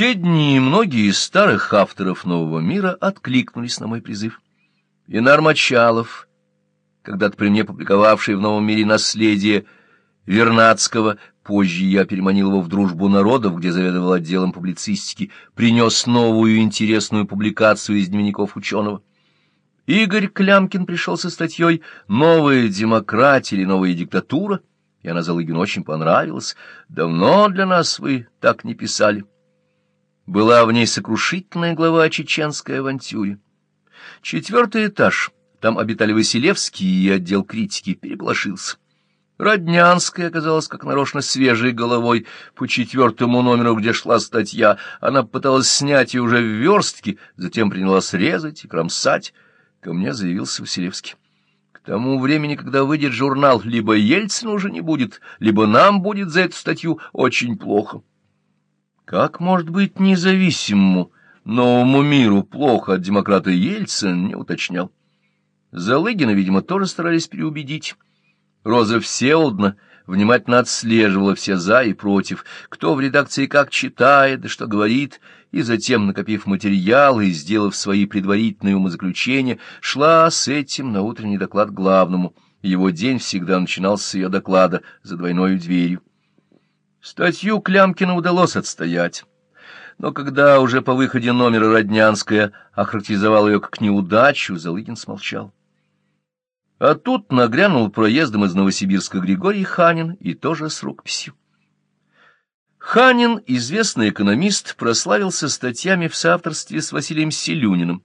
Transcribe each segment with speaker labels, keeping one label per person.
Speaker 1: те дни многие из старых авторов «Нового мира» откликнулись на мой призыв. Инар Мочалов, когда-то при мне публиковавший в «Новом мире» наследие Вернадского, позже я переманил его в «Дружбу народов», где заведовал отделом публицистики, принес новую интересную публикацию из дневников ученого. Игорь Клямкин пришел со статьей «Новая демократия или новая диктатура», и она Залыгину очень понравилась. «Давно для нас вы так не писали». Была в ней сокрушительная глава о чеченской авантюре. Четвертый этаж, там обитали Василевский и отдел критики, переполошился. Роднянская оказалась как нарочно свежей головой по четвертому номеру, где шла статья. Она пыталась снять ее уже в верстке, затем принялась резать и кромсать. Ко мне заявился Василевский. К тому времени, когда выйдет журнал, либо Ельцина уже не будет, либо нам будет за эту статью очень плохо. Как может быть независимому новому миру плохо от демократа Ельцина, не уточнял. Залыгина, видимо, тоже старались переубедить. Роза Всеволодна внимательно отслеживала все «за» и «против», кто в редакции как читает, да что говорит, и затем, накопив материалы и сделав свои предварительные умозаключения, шла с этим на утренний доклад главному. Его день всегда начинался с ее доклада за двойной дверью. Статью Клямкина удалось отстоять. Но когда уже по выходе номера Роднянская охарактеризовал ее как неудачу, Залыгин смолчал. А тут нагрянул проездом из Новосибирска Григорий Ханин и тоже с рукописью. Ханин, известный экономист, прославился статьями в соавторстве с Василием Селюниным.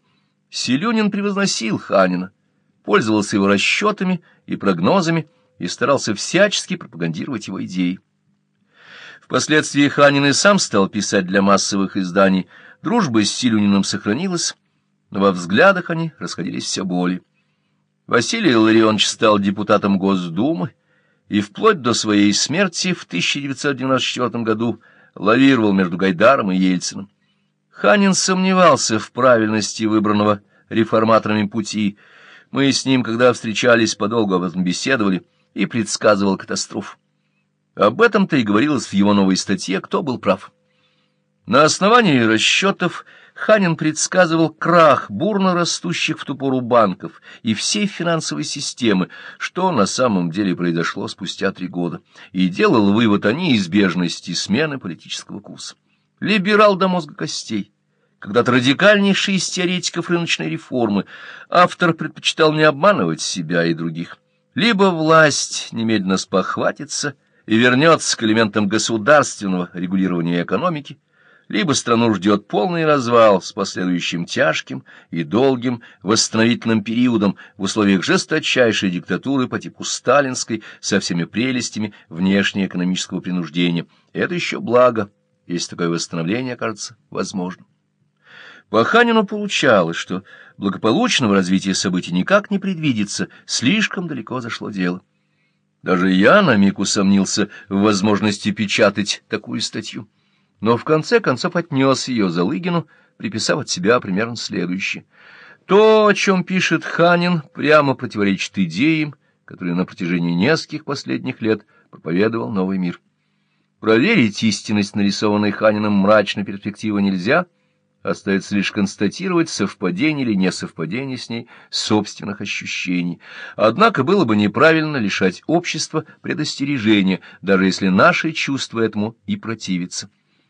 Speaker 1: Селюнин превозносил Ханина, пользовался его расчетами и прогнозами и старался всячески пропагандировать его идеи. Впоследствии Ханин и сам стал писать для массовых изданий. Дружба с Селюниным сохранилась, но во взглядах они расходились все более. Василий Ларионович стал депутатом Госдумы и вплоть до своей смерти в 1994 году лавировал между Гайдаром и Ельциным. Ханин сомневался в правильности выбранного реформаторами пути. Мы с ним, когда встречались, подолгу об этом беседовали, и предсказывал катастрофу. Об этом-то и говорилось в его новой статье «Кто был прав?». На основании расчетов Ханин предсказывал крах бурно растущих в ту пору банков и всей финансовой системы, что на самом деле произошло спустя три года, и делал вывод о неизбежности смены политического курса. Либерал до мозга костей. Когда-то радикальнейший из теоретиков рыночной реформы, автор предпочитал не обманывать себя и других. Либо власть немедленно спохватится и вернется к элементам государственного регулирования экономики, либо страну ждет полный развал с последующим тяжким и долгим восстановительным периодом в условиях жесточайшей диктатуры по типу сталинской со всеми прелестями внешнеэкономического принуждения. Это еще благо, если такое восстановление окажется возможным. По Ханину получалось, что благополучного развития событий никак не предвидится, слишком далеко зашло дело. Даже я на миг усомнился в возможности печатать такую статью но в конце концов отнес ее Залыгину, приписав от себя примерно следующее. То, о чем пишет Ханин, прямо противоречит идеям, которые на протяжении нескольких последних лет проповедовал новый мир. Проверить истинность нарисованной Ханином мрачной перспективы нельзя, остается лишь констатировать совпадение или несовпадение с ней собственных ощущений. Однако было бы неправильно лишать общества предостережения, даже если наши чувства этому и противятся.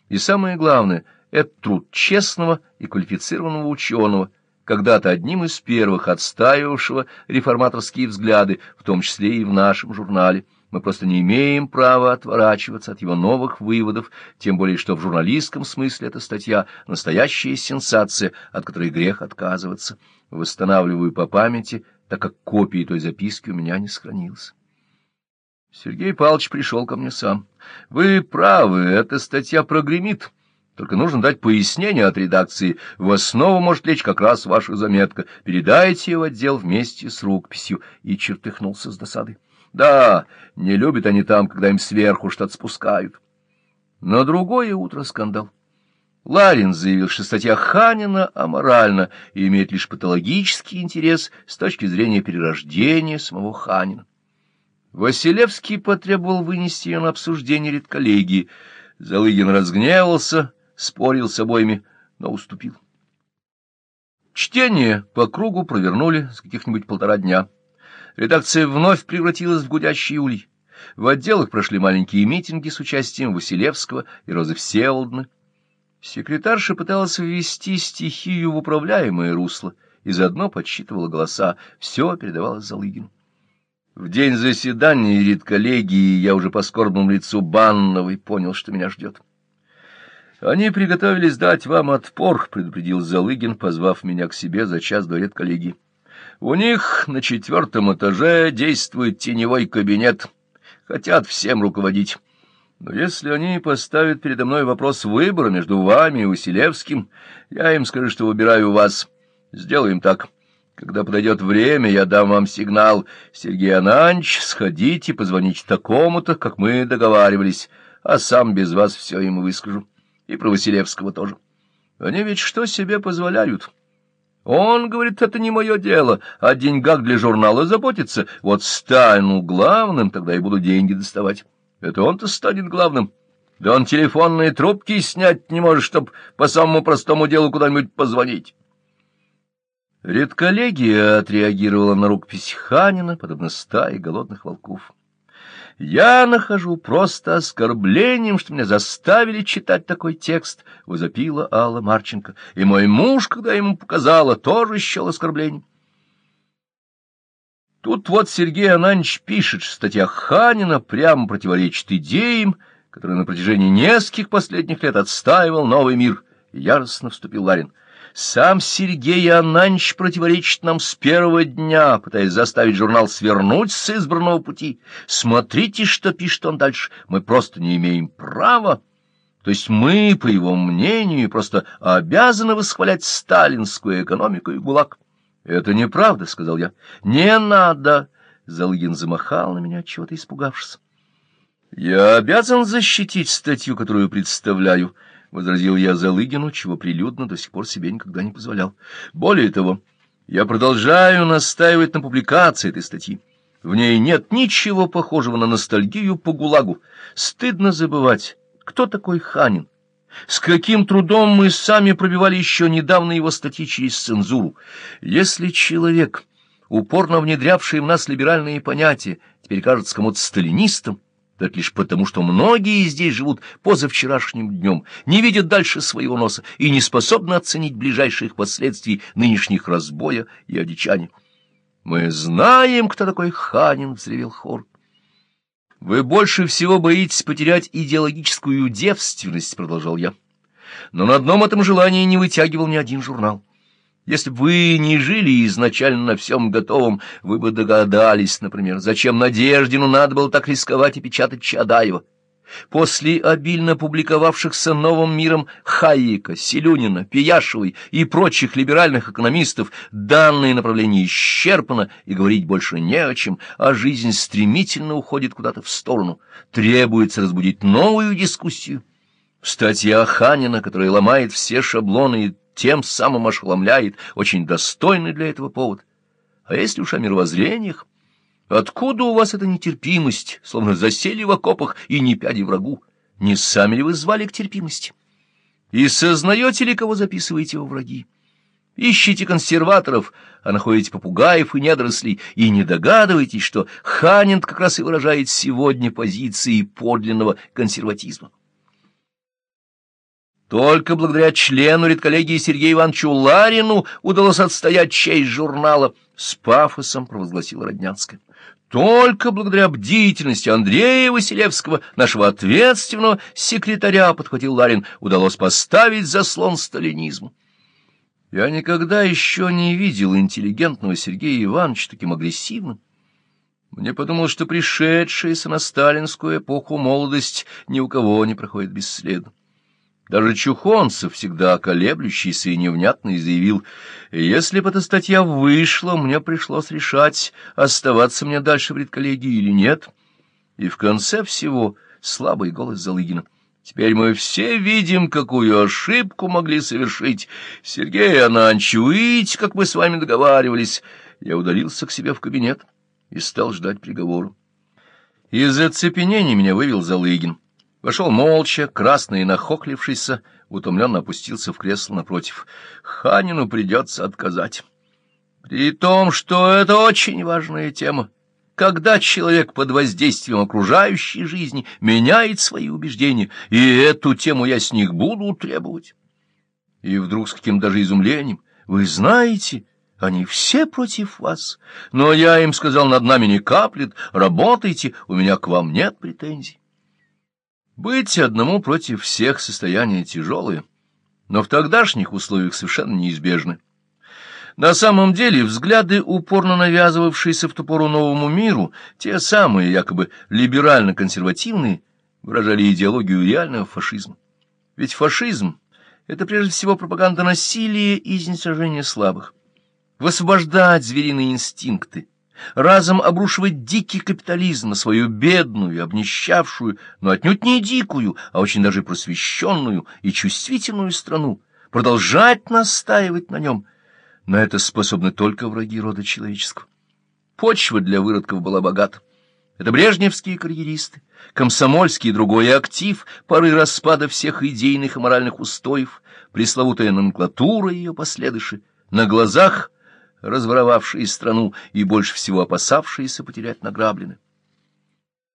Speaker 1: И самое главное, это труд честного и квалифицированного ученого, когда-то одним из первых отстаивавшего реформаторские взгляды, в том числе и в нашем журнале. Мы просто не имеем права отворачиваться от его новых выводов, тем более что в журналистском смысле эта статья — настоящая сенсация, от которой грех отказываться. Восстанавливаю по памяти, так как копии той записки у меня не сохранилось. Сергей Павлович пришел ко мне сам. — Вы правы, эта статья прогремит. Только нужно дать пояснение от редакции. В основу может лечь как раз ваша заметка. Передайте ее в отдел вместе с рукописью. И чертыхнулся с досады. Да, не любят они там, когда им сверху что-то спускают. На другое утро скандал. Ларин заявил, что статья Ханина аморальна и имеет лишь патологический интерес с точки зрения перерождения самого Ханина. Василевский потребовал вынести ее на обсуждение редколлегии. Залыгин разгневался, спорил с обоими, но уступил. Чтение по кругу провернули с каких-нибудь полтора дня. Редакция вновь превратилась в гудящий улей. В отделах прошли маленькие митинги с участием Василевского и Розы Всеволодны. Секретарша пыталась ввести стихию в управляемое русло и заодно подсчитывала голоса. Все передавалось Залыгину. В день заседания редколлегии я уже по скорбному лицу Банновой понял, что меня ждет. «Они приготовились дать вам отпор», — предупредил Залыгин, позвав меня к себе за час до редколлегии. «У них на четвертом этаже действует теневой кабинет. Хотят всем руководить. Но если они поставят передо мной вопрос выбора между вами и Василевским, я им скажу, что выбираю вас. Сделаем так». Когда подойдет время, я дам вам сигнал. Сергей Ананч, сходите, позвоните такому-то, как мы договаривались, а сам без вас все ему выскажу. И про Василевского тоже. Они ведь что себе позволяют? Он говорит, это не мое дело, о деньгах для журнала заботиться. Вот стану главным, тогда и буду деньги доставать. Это он-то станет главным. Да он телефонные трубки снять не может, чтоб по самому простому делу куда-нибудь позвонить. Редколлегия отреагировала на рукопись Ханина, подобно стае голодных волков. «Я нахожу просто оскорблением, что меня заставили читать такой текст», — возопила Алла Марченко. «И мой муж, когда ему показала, тоже счел оскорблением». Тут вот Сергей Ананч пишет, что статья Ханина прямо противоречит идеям, которые на протяжении нескольких последних лет отстаивал новый мир. Яростно вступил Ларин. Сам Сергей Ананч противоречит нам с первого дня, пытаясь заставить журнал свернуть с избранного пути. Смотрите, что пишет он дальше. Мы просто не имеем права. То есть мы, по его мнению, просто обязаны восхвалять сталинскую экономику и ГУЛАГ. — Это неправда, — сказал я. — Не надо. Залыгин замахал на меня, чего-то испугавшись. — Я обязан защитить статью, которую представляю, —— возразил я Залыгину, чего прилюдно до сих пор себе никогда не позволял. Более того, я продолжаю настаивать на публикации этой статьи. В ней нет ничего похожего на ностальгию по ГУЛАГу. Стыдно забывать, кто такой Ханин. С каким трудом мы сами пробивали еще недавно его статьи через цензуру. Если человек, упорно внедрявший в нас либеральные понятия, теперь кажется кому-то сталинистом, так лишь потому, что многие здесь живут позавчерашним днем, не видят дальше своего носа и не способны оценить ближайших последствий нынешних разбоя и одичания. «Мы знаем, кто такой Ханин», — взревел хор. «Вы больше всего боитесь потерять идеологическую девственность», — продолжал я. «Но на одном этом желании не вытягивал ни один журнал». Если бы вы не жили изначально на всем готовом, вы бы догадались, например, зачем Надеждину надо было так рисковать и печатать Чадаева. После обильно публиковавшихся новым миром Хайека, Селюнина, Пияшевой и прочих либеральных экономистов данное направление исчерпано и говорить больше не о чем, а жизнь стремительно уходит куда-то в сторону. Требуется разбудить новую дискуссию. Статья Ханина, которая ломает все шаблоны и тем самым ошеломляет, очень достойный для этого повод. А если уж о мировоззрениях, откуда у вас эта нетерпимость, словно засели в окопах и не пяди врагу? Не сами ли вы звали к терпимости? И сознаете ли, кого записываете во враги? Ищите консерваторов, а находите попугаев и недорослей, и не догадываетесь, что Ханин как раз и выражает сегодня позиции подлинного консерватизма. Только благодаря члену редколлегии Сергею Ивановичу Ларину удалось отстоять честь журнала, — с пафосом провозгласила Роднянская. Только благодаря бдительности Андрея Василевского, нашего ответственного секретаря, подхватил Ларин, удалось поставить заслон сталинизму. Я никогда еще не видел интеллигентного Сергея Ивановича таким агрессивным. Мне подумалось, что пришедшаяся на сталинскую эпоху молодость ни у кого не проходит бесследно. Даже Чухонцев, всегда колеблющийся и невнятный, заявил, если бы эта статья вышла, мне пришлось решать, оставаться мне дальше в редколлегии или нет. И в конце всего слабый голос Залыгина. Теперь мы все видим, какую ошибку могли совершить. Сергей Ананч, видите, как мы с вами договаривались. Я удалился к себе в кабинет и стал ждать приговора. Из оцепенения меня вывел Залыгин. Вошел молча, красный и нахохлившийся, утомленно опустился в кресло напротив. Ханину придется отказать. При том, что это очень важная тема. Когда человек под воздействием окружающей жизни меняет свои убеждения, и эту тему я с них буду требовать. И вдруг с каким даже изумлением, вы знаете, они все против вас, но я им сказал, над нами не каплет, работайте, у меня к вам нет претензий. Быть одному против всех состояние тяжелое, но в тогдашних условиях совершенно неизбежны. На самом деле взгляды, упорно навязывавшиеся в ту пору новому миру, те самые, якобы либерально-консервативные, выражали идеологию реального фашизма. Ведь фашизм — это прежде всего пропаганда насилия и изничтожения слабых. Высвобождать звериные инстинкты, разом обрушивать дикий капитализм на свою бедную, обнищавшую, но отнюдь не дикую, а очень даже просвещенную и чувствительную страну, продолжать настаивать на нем — на это способны только враги рода человеческого. Почва для выродков была богата. Это брежневские карьеристы, комсомольский и другой актив, поры распада всех идейных и моральных устоев, пресловутая номенклатура и ее последыши, на глазах разворовавшие страну и больше всего опасавшиеся потерять награбленное.